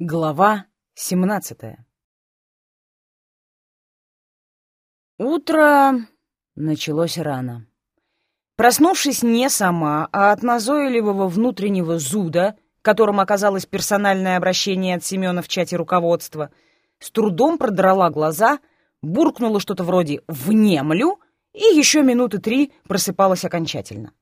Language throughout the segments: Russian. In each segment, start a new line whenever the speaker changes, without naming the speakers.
Глава 17 Утро началось рано. Проснувшись не сама, а от назойливого внутреннего зуда, которым оказалось персональное обращение от Семена в чате руководства, с трудом продрала глаза, буркнула что-то вроде «внемлю» и еще минуты три просыпалась окончательно.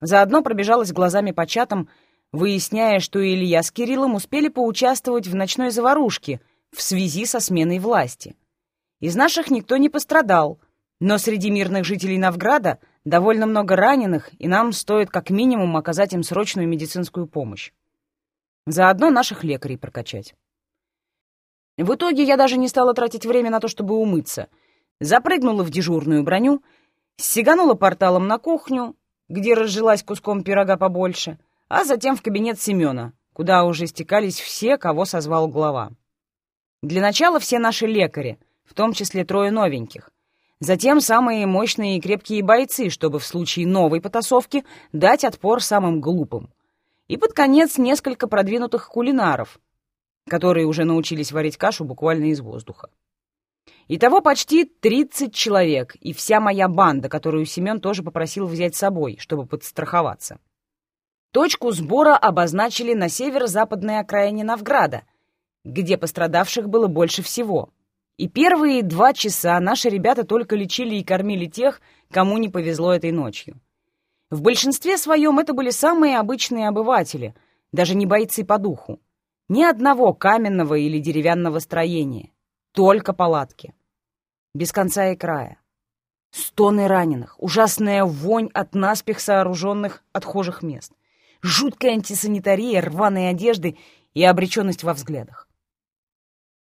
Заодно пробежалась глазами по чатам, выясняя, что Илья с Кириллом успели поучаствовать в ночной заварушке в связи со сменой власти. Из наших никто не пострадал, но среди мирных жителей Новграда довольно много раненых, и нам стоит как минимум оказать им срочную медицинскую помощь. Заодно наших лекарей прокачать. В итоге я даже не стала тратить время на то, чтобы умыться. Запрыгнула в дежурную броню, сиганула порталом на кухню, где разжилась куском пирога побольше — а затем в кабинет Семена, куда уже стекались все, кого созвал глава. Для начала все наши лекари, в том числе трое новеньких. Затем самые мощные и крепкие бойцы, чтобы в случае новой потасовки дать отпор самым глупым. И под конец несколько продвинутых кулинаров, которые уже научились варить кашу буквально из воздуха. Итого почти 30 человек, и вся моя банда, которую Семен тоже попросил взять с собой, чтобы подстраховаться. Точку сбора обозначили на северо-западной окраине Новграда, где пострадавших было больше всего. И первые два часа наши ребята только лечили и кормили тех, кому не повезло этой ночью. В большинстве своем это были самые обычные обыватели, даже не бойцы по духу. Ни одного каменного или деревянного строения, только палатки. Без конца и края. Стоны раненых, ужасная вонь от наспех сооруженных отхожих мест жуткая антисанитария, рваные одежды и обреченность во взглядах.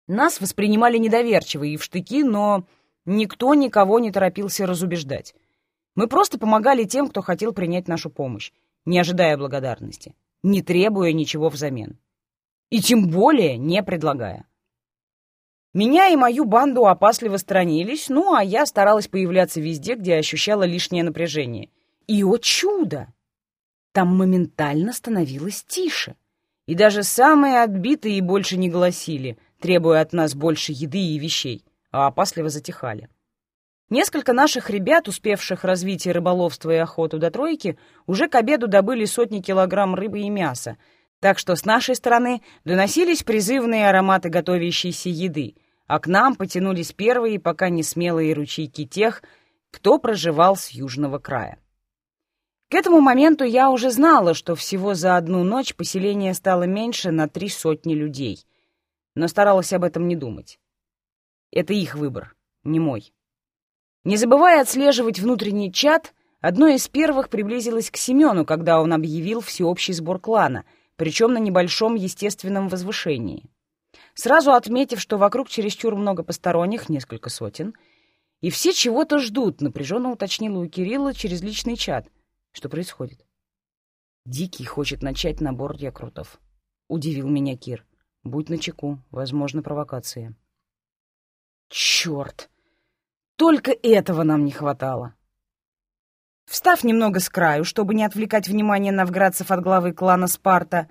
Нас воспринимали недоверчиво и в штыки, но никто никого не торопился разубеждать. Мы просто помогали тем, кто хотел принять нашу помощь, не ожидая благодарности, не требуя ничего взамен. И тем более не предлагая. Меня и мою банду опасливо сторонились, ну а я старалась появляться везде, где ощущала лишнее напряжение. И, о чудо! Там моментально становилось тише. И даже самые отбитые больше не голосили, требуя от нас больше еды и вещей, а опасливо затихали. Несколько наших ребят, успевших развить и рыболовство и охоту до тройки, уже к обеду добыли сотни килограмм рыбы и мяса, так что с нашей стороны доносились призывные ароматы готовящейся еды, а к нам потянулись первые пока не смелые ручейки тех, кто проживал с южного края. К этому моменту я уже знала, что всего за одну ночь поселение стало меньше на три сотни людей, но старалась об этом не думать. Это их выбор, не мой. Не забывая отслеживать внутренний чат, одно из первых приблизилось к Семену, когда он объявил всеобщий сбор клана, причем на небольшом естественном возвышении. Сразу отметив, что вокруг чересчур много посторонних, несколько сотен, и все чего-то ждут, напряженно уточнила у Кирилла через личный чат — что происходит? Дикий хочет начать набор рекрутов. Удивил меня Кир. Будь начеку, возможно, провокация. Черт! Только этого нам не хватало. Встав немного с краю, чтобы не отвлекать внимание новградцев от главы клана Спарта,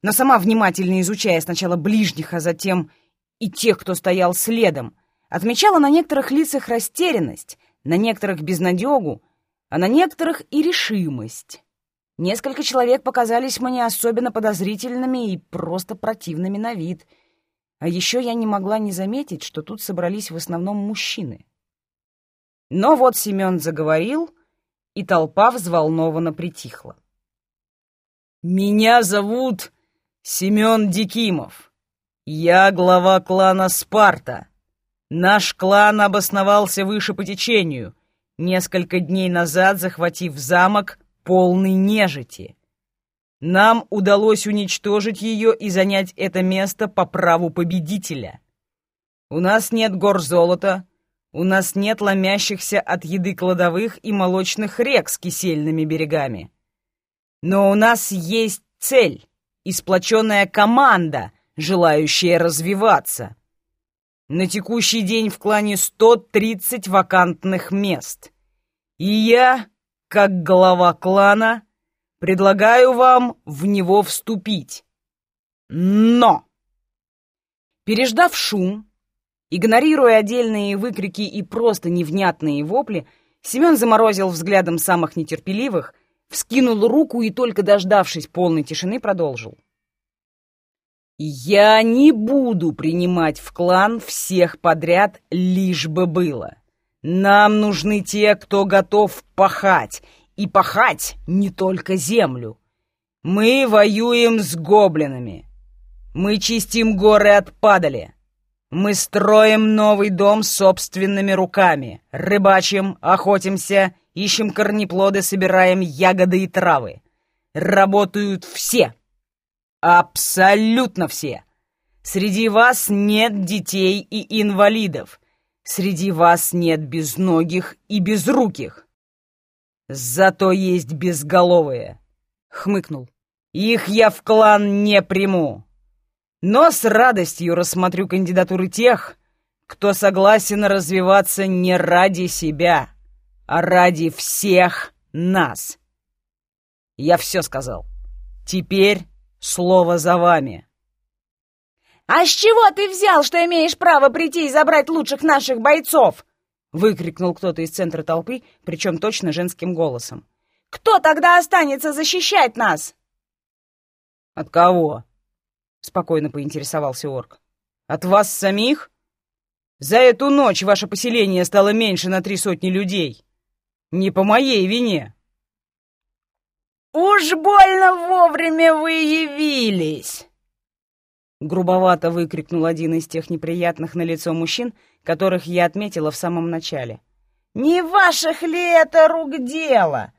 но сама внимательно изучая сначала ближних, а затем и тех, кто стоял следом, отмечала на некоторых лицах растерянность, на некоторых безнадегу, а на некоторых и решимость. Несколько человек показались мне особенно подозрительными и просто противными на вид. А еще я не могла не заметить, что тут собрались в основном мужчины. Но вот Семен заговорил, и толпа взволнованно притихла. «Меня зовут Семен Дикимов. Я глава клана Спарта. Наш клан обосновался выше по течению — несколько дней назад захватив замок полный нежити. Нам удалось уничтожить ее и занять это место по праву победителя. У нас нет гор золота, у нас нет ломящихся от еды кладовых и молочных рек с кисельными берегами. Но у нас есть цель — сплоченная команда, желающая развиваться. На текущий день в клане 130 вакантных мест. И я, как глава клана, предлагаю вам в него вступить. Но Переждав шум, игнорируя отдельные выкрики и просто невнятные вопли, Семен заморозил взглядом самых нетерпеливых, вскинул руку и, только дождавшись полной тишины, продолжил. «Я не буду принимать в клан всех подряд, лишь бы было. Нам нужны те, кто готов пахать, и пахать не только землю. Мы воюем с гоблинами. Мы чистим горы от падали. Мы строим новый дом собственными руками, рыбачим, охотимся, ищем корнеплоды, собираем ягоды и травы. Работают все. Абсолютно все. Среди вас нет детей и инвалидов. Среди вас нет безногих и безруких. Зато есть безголовые. Хмыкнул. Их я в клан не приму. Но с радостью рассмотрю кандидатуры тех, кто согласен развиваться не ради себя, а ради всех нас. Я все сказал. Теперь слово за вами.
«А с чего ты взял, что имеешь право прийти и забрать лучших наших бойцов?» — выкрикнул кто-то из центра толпы, причем точно женским голосом. «Кто тогда останется защищать нас?»
«От кого?» — спокойно поинтересовался орк. «От вас самих? За эту ночь ваше поселение стало меньше на три сотни людей. Не по моей вине».
«Уж больно вовремя вы явились!»
Грубовато выкрикнул один из тех неприятных на лицо мужчин, которых я отметила в самом начале.
«Не ваших ли это рук дело?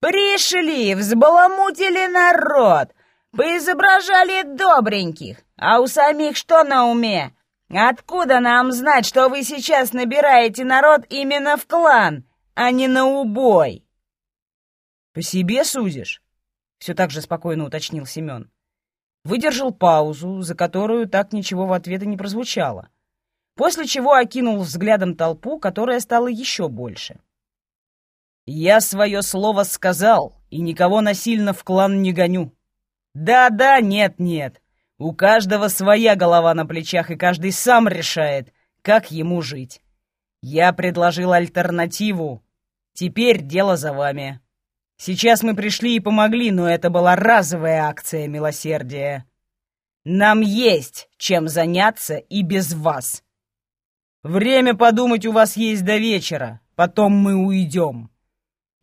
Пришли, взбаламутили народ, Поизображали добреньких, а у самих что на уме? Откуда нам знать, что вы сейчас набираете народ именно в клан, а не на убой?»
«По себе судишь?» — все так же спокойно уточнил Семен. Выдержал паузу, за которую так ничего в ответ и не прозвучало, после чего окинул взглядом толпу, которая стала еще больше. «Я свое слово сказал, и никого насильно в клан не гоню. Да-да, нет-нет. У каждого своя голова на плечах, и каждый сам решает, как ему жить. Я предложил альтернативу. Теперь дело за вами. Сейчас мы пришли и помогли, но это была разовая акция милосердия. Нам есть чем заняться и без вас. Время подумать у вас есть до вечера, потом мы уйдем.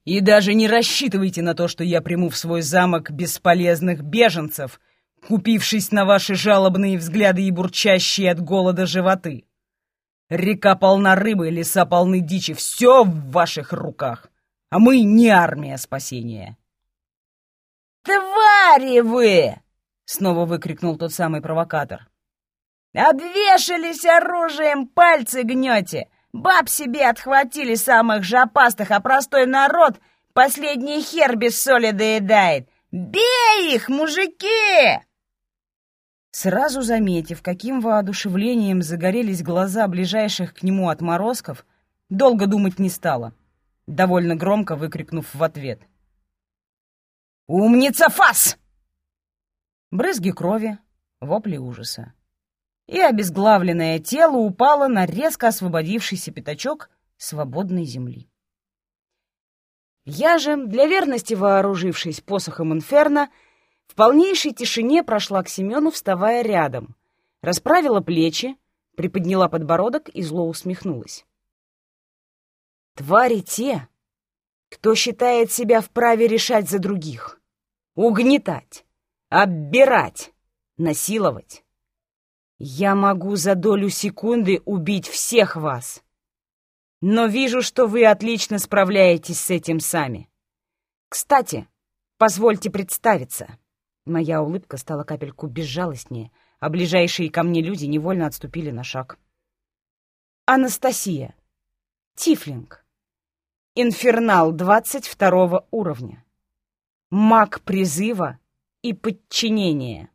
И даже не рассчитывайте на то, что я приму в свой замок бесполезных беженцев, купившись на ваши жалобные взгляды и бурчащие от голода животы. Река полна рыбы, леса полны дичи, все в ваших руках, а мы не армия спасения.
«Твари вы!» — снова выкрикнул тот самый провокатор. «Обвешались оружием, пальцы гнете!» Баб себе отхватили самых жопастых, а простой народ последний хер без соли доедает. Бей их, мужики!»
Сразу заметив, каким воодушевлением загорелись глаза ближайших к нему отморозков, долго думать не стала, довольно громко выкрикнув в ответ. «Умница, фас!» Брызги крови, вопли ужаса и обезглавленное тело упало на резко освободившийся пятачок свободной земли. Я же, для верности вооружившись посохом инферно, в полнейшей тишине прошла к Семену, вставая рядом, расправила плечи, приподняла подбородок и зло усмехнулась. Твари те, кто считает себя вправе решать за других, угнетать, оббирать, насиловать. Я могу за долю секунды убить всех вас. Но вижу, что вы отлично справляетесь с этим сами. Кстати, позвольте представиться. Моя улыбка стала капельку безжалостнее, а ближайшие ко мне люди невольно отступили на шаг. Анастасия. Тифлинг. Инфернал 22 уровня. Маг призыва и подчинения.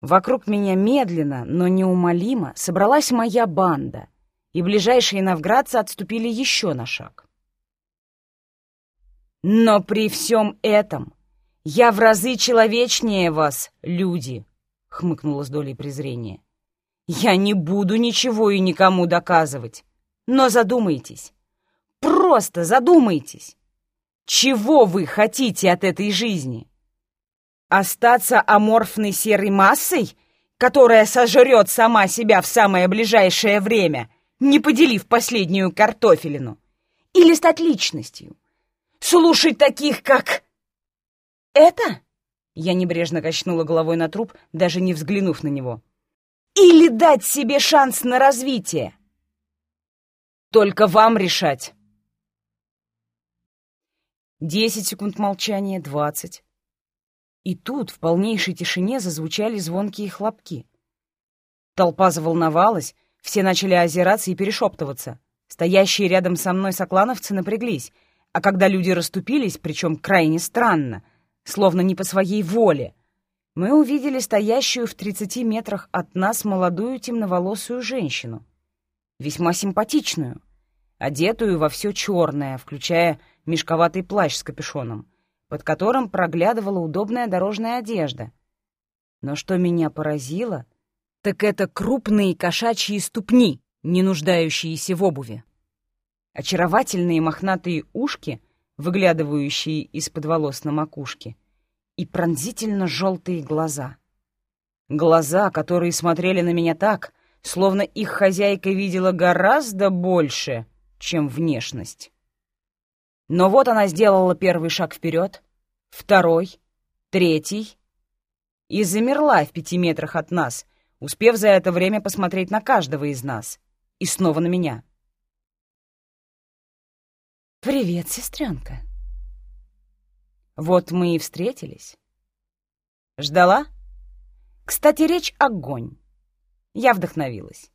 Вокруг меня медленно, но неумолимо собралась моя банда, и ближайшие новградцы отступили еще на шаг. «Но при всем этом я в разы человечнее вас, люди!» — хмыкнула с долей презрения. Я не буду ничего и никому доказывать. Но задумайтесь. Просто задумайтесь. Чего вы хотите от этой жизни? Остаться аморфной серой массой, которая сожрет сама себя в самое ближайшее время, не поделив последнюю картофелину? Или стать личностью? Слушать таких, как... Это? Я небрежно качнула головой на труп, даже не взглянув на него. Или дать себе шанс на развитие? Только вам решать. Десять секунд молчания, двадцать. И тут в полнейшей тишине зазвучали звонкие хлопки. Толпа заволновалась, все начали озираться и перешептываться. Стоящие рядом со мной соклановцы напряглись, а когда люди расступились, причем крайне странно, словно не по своей воле, мы увидели стоящую в тридцати метрах от нас молодую темноволосую женщину. Весьма симпатичную, одетую во все черное, включая мешковатый плащ с капюшоном, под которым проглядывала удобная дорожная одежда. Но что меня поразило, так это крупные кошачьи ступни, не нуждающиеся в обуви. Очаровательные мохнатые ушки, выглядывающие из-под волос на макушке, и пронзительно желтые глаза. Глаза, которые смотрели на меня так, словно их хозяйка видела гораздо больше, чем внешность. Но вот она сделала первый шаг вперед, второй, третий, и замерла в пяти метрах от нас, успев за это время посмотреть на каждого из нас, и снова на меня. «Привет, сестренка!» Вот мы и встретились. Ждала? Кстати, речь огонь. Я вдохновилась.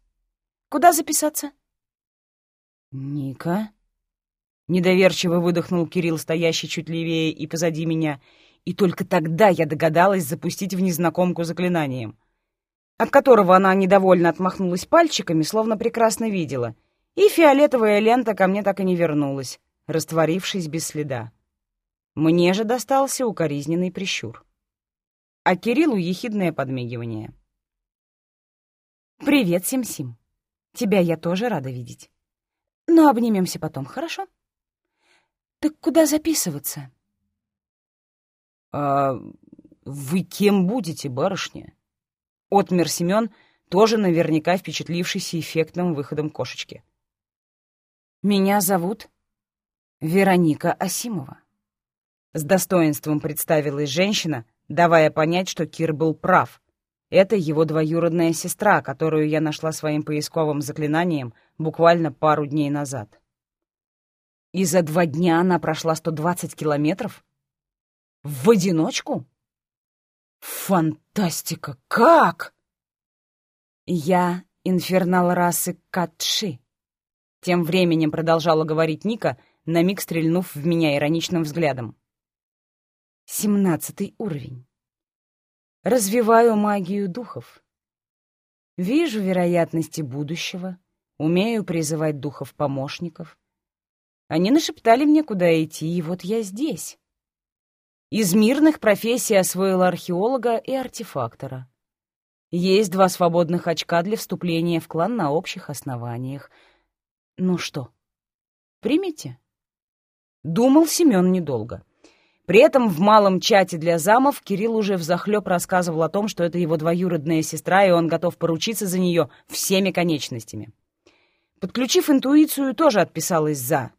Куда записаться? Ника? Недоверчиво выдохнул Кирилл, стоящий чуть левее и позади меня, и только тогда я догадалась запустить в незнакомку заклинанием, от которого она недовольно отмахнулась пальчиками, словно прекрасно видела, и фиолетовая лента ко мне так и не вернулась, растворившись без следа. Мне же достался укоризненный прищур. А Кириллу ехидное подмигивание. «Привет, Сим-Сим. Тебя я тоже рада видеть. Но обнимемся потом, хорошо?» «Так куда записываться?» «А вы кем будете, барышня?» Отмер Семен, тоже наверняка впечатлившийся эффектным выходом кошечки. «Меня зовут Вероника Асимова». С достоинством представилась женщина, давая понять, что Кир был прав. Это его двоюродная сестра, которую я нашла своим поисковым заклинанием буквально пару дней назад. И за два дня она прошла 120 километров? В одиночку? Фантастика! Как? Я инфернал расы Катши. Тем временем продолжала говорить Ника, на миг стрельнув в меня ироничным взглядом. Семнадцатый уровень. Развиваю магию духов. Вижу вероятности будущего, умею призывать духов-помощников, они нашептали мне, куда идти, и вот я здесь. Из мирных профессий освоила археолога и артефактора. Есть два свободных очка для вступления в клан на общих основаниях. Ну что, примите? Думал Семен недолго. При этом в малом чате для замов Кирилл уже взахлеб рассказывал о том, что это его двоюродная сестра, и он готов поручиться за нее всеми конечностями. Подключив интуицию, тоже отписалась «за».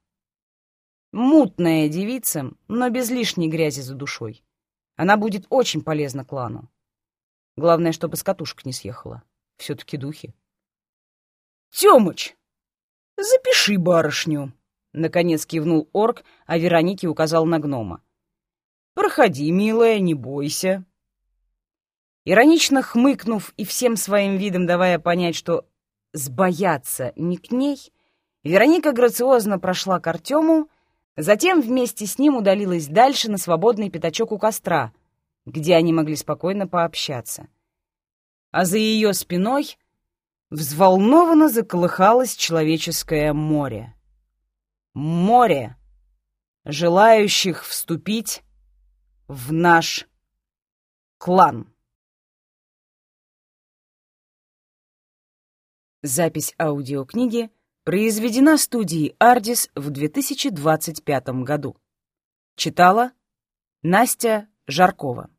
Мутная девица, но без лишней грязи за душой. Она будет очень полезна клану. Главное, чтобы с катушек не съехала. Все-таки духи. «Тёмыч, запиши барышню!» Наконец кивнул орк, а Веронике указал на гнома. «Проходи, милая, не бойся». Иронично хмыкнув и всем своим видом давая понять, что сбояться не к ней, Вероника грациозно прошла к Артему Затем вместе с ним удалилась дальше на свободный пятачок у костра, где они могли спокойно пообщаться. А за ее спиной взволнованно заколыхалось человеческое море. Море, желающих вступить в наш клан. Запись аудиокниги произведена студией «Ардис» в 2025 году. Читала Настя Жаркова.